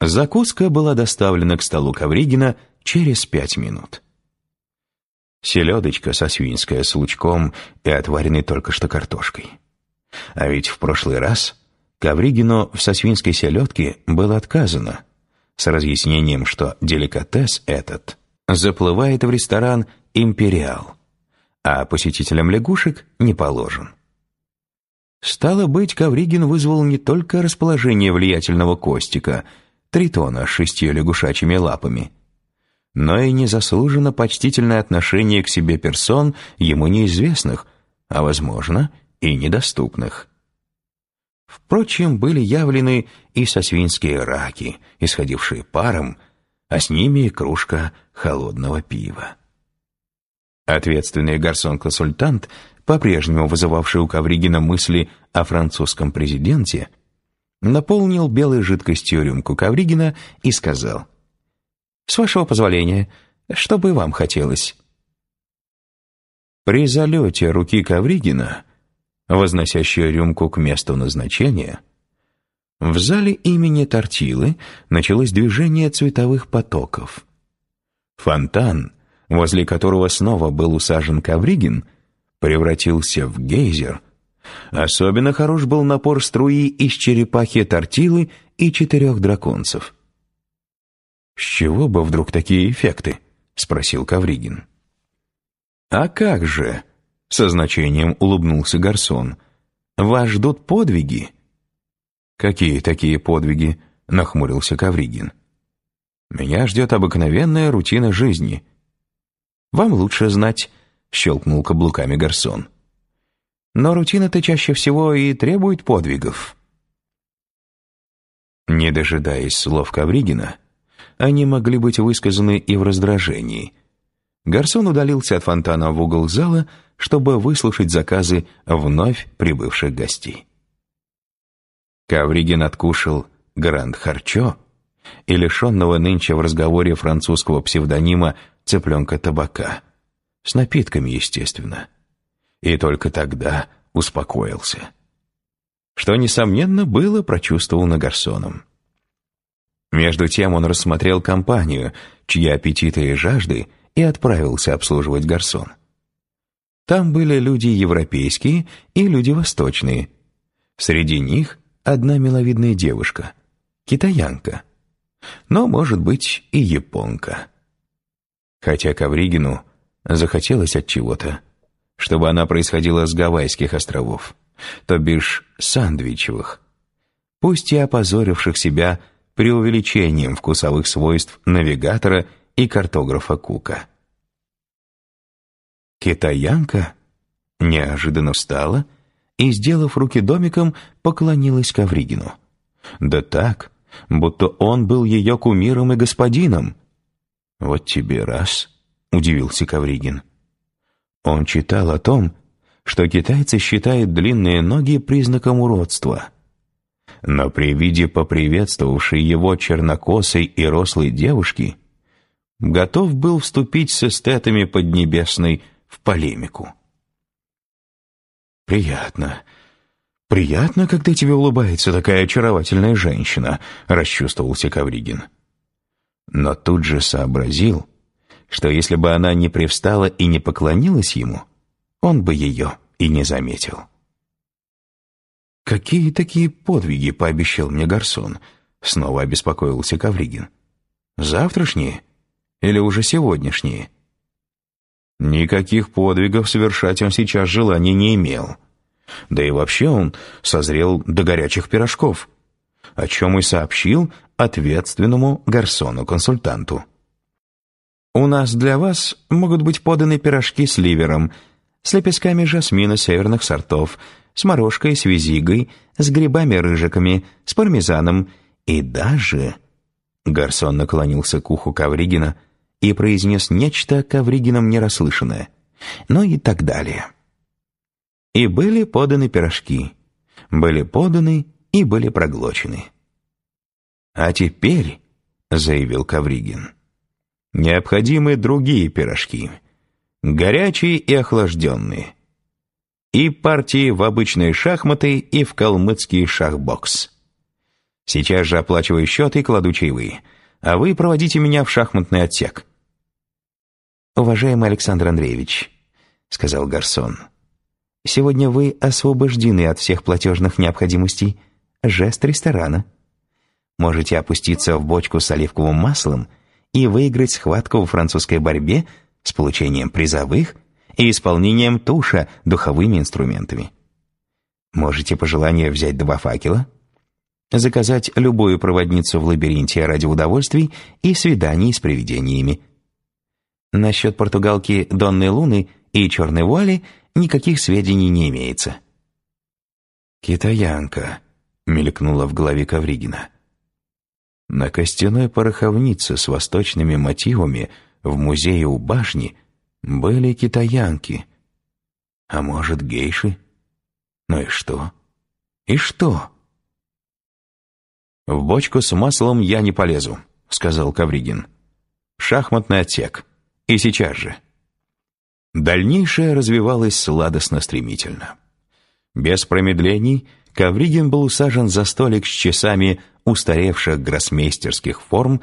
Закуска была доставлена к столу Ковригина через пять минут. Селедочка со свинская с лучком и отваренной только что картошкой. А ведь в прошлый раз Ковригину в сосвинской селедке было отказано, с разъяснением, что деликатес этот заплывает в ресторан «Империал», а посетителям лягушек не положен. Стало быть, Ковригин вызвал не только расположение влиятельного Костика, тритона с шестью лягушачьими лапами, но и незаслуженно почтительное отношение к себе персон ему неизвестных, а, возможно, и недоступных. Впрочем, были явлены и сосвинские раки, исходившие паром, а с ними и кружка холодного пива. Ответственный гарсон-консультант, по-прежнему вызывавший у Ковригина мысли о французском президенте, наполнил белой жидкостью рюмку Ковригина и сказал, «С вашего позволения, что бы вам хотелось?» При залете руки Ковригина, возносящей рюмку к месту назначения, в зале имени Тортилы началось движение цветовых потоков. Фонтан — возле которого снова был усажен Ковригин, превратился в гейзер. Особенно хорош был напор струи из черепахи тортилы и четырех драконцев. «С чего бы вдруг такие эффекты?» — спросил Ковригин. «А как же?» — со значением улыбнулся Гарсон. «Вас ждут подвиги?» «Какие такие подвиги?» — нахмурился Ковригин. «Меня ждет обыкновенная рутина жизни». «Вам лучше знать», — щелкнул каблуками гарсон. «Но рутина-то чаще всего и требует подвигов». Не дожидаясь слов Ковригина, они могли быть высказаны и в раздражении. Гарсон удалился от фонтана в угол зала, чтобы выслушать заказы вновь прибывших гостей. Ковригин откушал Гранд Харчо и лишенного нынче в разговоре французского псевдонима цыпленка табака. С напитками, естественно. И только тогда успокоился. Что, несомненно, было прочувствовано Гарсоном. Между тем он рассмотрел компанию, чьи аппетиты и жажды, и отправился обслуживать Гарсон. Там были люди европейские и люди восточные. Среди них одна миловидная девушка, китаянка, но, может быть, и японка. Хотя Ковригину захотелось от чего-то, чтобы она происходила с Гавайских островов, то бишь сандвичевых, пусть и опозоривших себя преувеличением вкусовых свойств навигатора и картографа Кука. Китаянка неожиданно встала и, сделав руки домиком, поклонилась Ковригину. Да так, будто он был ее кумиром и господином, «Вот тебе раз», — удивился Кавригин. Он читал о том, что китайцы считают длинные ноги признаком уродства. Но при виде поприветствовавшей его чернокосой и рослой девушки готов был вступить с эстетами Поднебесной в полемику. «Приятно. Приятно, когда тебе улыбается такая очаровательная женщина», — расчувствовался Кавригин но тут же сообразил, что если бы она не привстала и не поклонилась ему, он бы ее и не заметил. «Какие такие подвиги?» — пообещал мне Гарсон. Снова обеспокоился Кавригин. «Завтрашние? Или уже сегодняшние?» Никаких подвигов совершать он сейчас желания не имел. Да и вообще он созрел до горячих пирожков, о чем и сообщил ответственному гарсону-консультанту. «У нас для вас могут быть поданы пирожки с ливером, с лепестками жасмина северных сортов, с морожкой, с визигой, с грибами-рыжиками, с пармезаном и даже...» Гарсон наклонился к уху Ковригина и произнес нечто Ковригином нерасслышанное, ну и так далее. И были поданы пирожки, были поданы и были проглочены. «А теперь», — заявил Кавригин, — «необходимы другие пирожки, горячие и охлажденные, и партии в обычные шахматы и в калмыцкий шахбокс. Сейчас же оплачиваю счет и кладу чаевые, а вы проводите меня в шахматный отсек». «Уважаемый Александр Андреевич», — сказал Гарсон, — «сегодня вы освобождены от всех платежных необходимостей. Жест ресторана. Можете опуститься в бочку с оливковым маслом и выиграть схватку в французской борьбе с получением призовых и исполнением туша духовыми инструментами. Можете по желанию взять два факела, заказать любую проводницу в лабиринте ради удовольствий и свиданий с привидениями. Насчет португалки Донны Луны и Черной Вуали никаких сведений не имеется. «Китаянка», — мелькнула в голове Ковригина. На костяной пороховнице с восточными мотивами в музее у башни были китаянки. А может, гейши? Ну и что? И что? «В бочку с маслом я не полезу», — сказал Кавригин. «Шахматный отсек. И сейчас же». Дальнейшее развивалось сладостно-стремительно. Без промедлений Ковригин был усажен за столик с часами устаревших гроссмейстерских форм,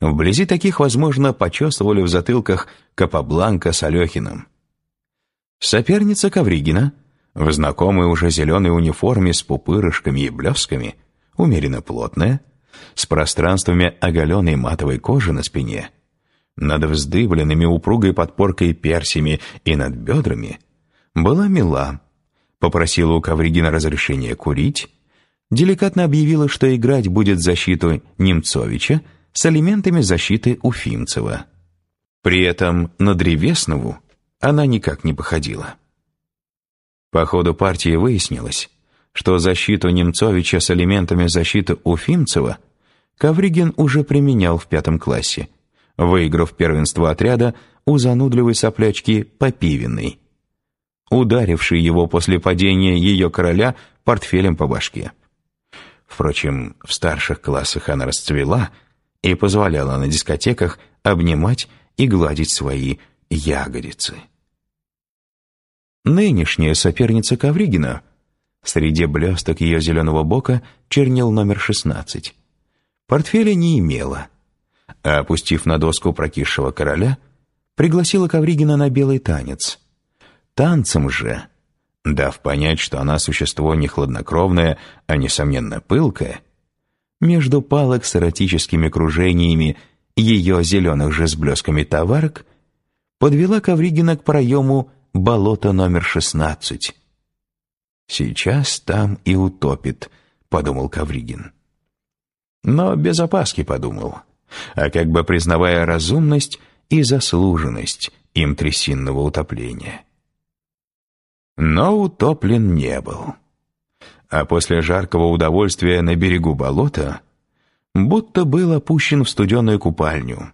вблизи таких, возможно, почувствовали в затылках Капабланка с Алехиным. Соперница Ковригина, в знакомой уже зеленой униформе с пупырышками и блесками, умеренно плотная, с пространствами оголенной матовой кожи на спине, над вздыбленными упругой подпоркой персями и над бедрами, была мила, попросила у Ковригина разрешения курить, деликатно объявила, что играть будет защиту Немцовича с элементами защиты Уфимцева. При этом на Древеснову она никак не походила. По ходу партии выяснилось, что защиту Немцовича с элементами защиты Уфимцева Ковригин уже применял в пятом классе, выиграв первенство отряда у занудливой соплячки Попивиной, ударившей его после падения ее короля портфелем по башке. Впрочем, в старших классах она расцвела и позволяла на дискотеках обнимать и гладить свои ягодицы. Нынешняя соперница Ковригина — Среди блесток ее зеленого бока чернил номер 16. Портфеля не имела, а, опустив на доску прокисшего короля, пригласила Ковригина на белый танец. Танцем же, дав понять, что она существо не хладнокровное, а, несомненно, пылкое, между палок с эротическими кружениями ее зеленых же с блесками товарок подвела Ковригина к проему болота номер шестнадцать. «Сейчас там и утопит», — подумал Кавригин. Но без опаски подумал, а как бы признавая разумность и заслуженность им трясинного утопления. Но утоплен не был. А после жаркого удовольствия на берегу болота будто был опущен в студеную купальню,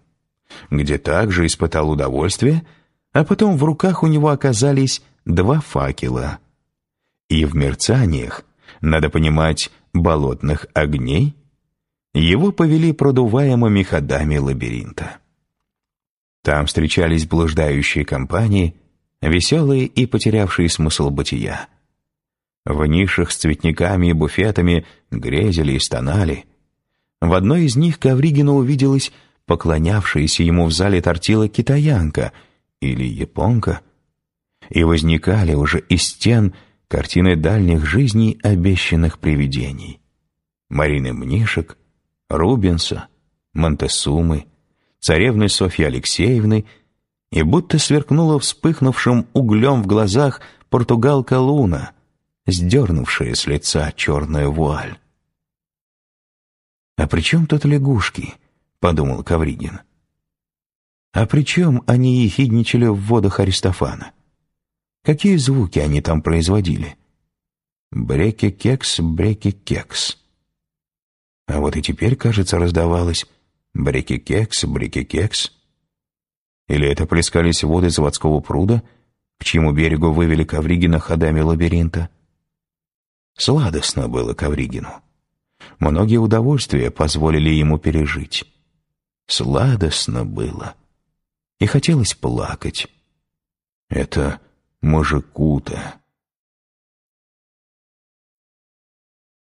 где также испытал удовольствие, а потом в руках у него оказались два факела — и в мерцаниях, надо понимать, болотных огней, его повели продуваемыми ходами лабиринта. Там встречались блуждающие компании, веселые и потерявшие смысл бытия. В нишах с цветниками и буфетами грезили и стонали. В одной из них Ковригину увиделась поклонявшаяся ему в зале тортила китаянка или японка, и возникали уже из стен картины дальних жизней обещанных привидений. Марины Мнишек, Рубенса, Монтесумы, царевны Софьи Алексеевны и будто сверкнула вспыхнувшим углем в глазах португалка Луна, сдернувшая с лица черную вуаль. «А при чем тут лягушки?» — подумал Кавригин. «А при чем они ехидничали в водах Аристофана?» Какие звуки они там производили? Бреки-кекс, бреки-кекс. А вот и теперь, кажется, раздавалось бреки-кекс, бреки-кекс. Или это плескались воды заводского пруда, к чьему берегу вывели Ковригина ходами лабиринта? Сладостно было Ковригину. Многие удовольствия позволили ему пережить. Сладостно было. И хотелось плакать. Это мужику-то.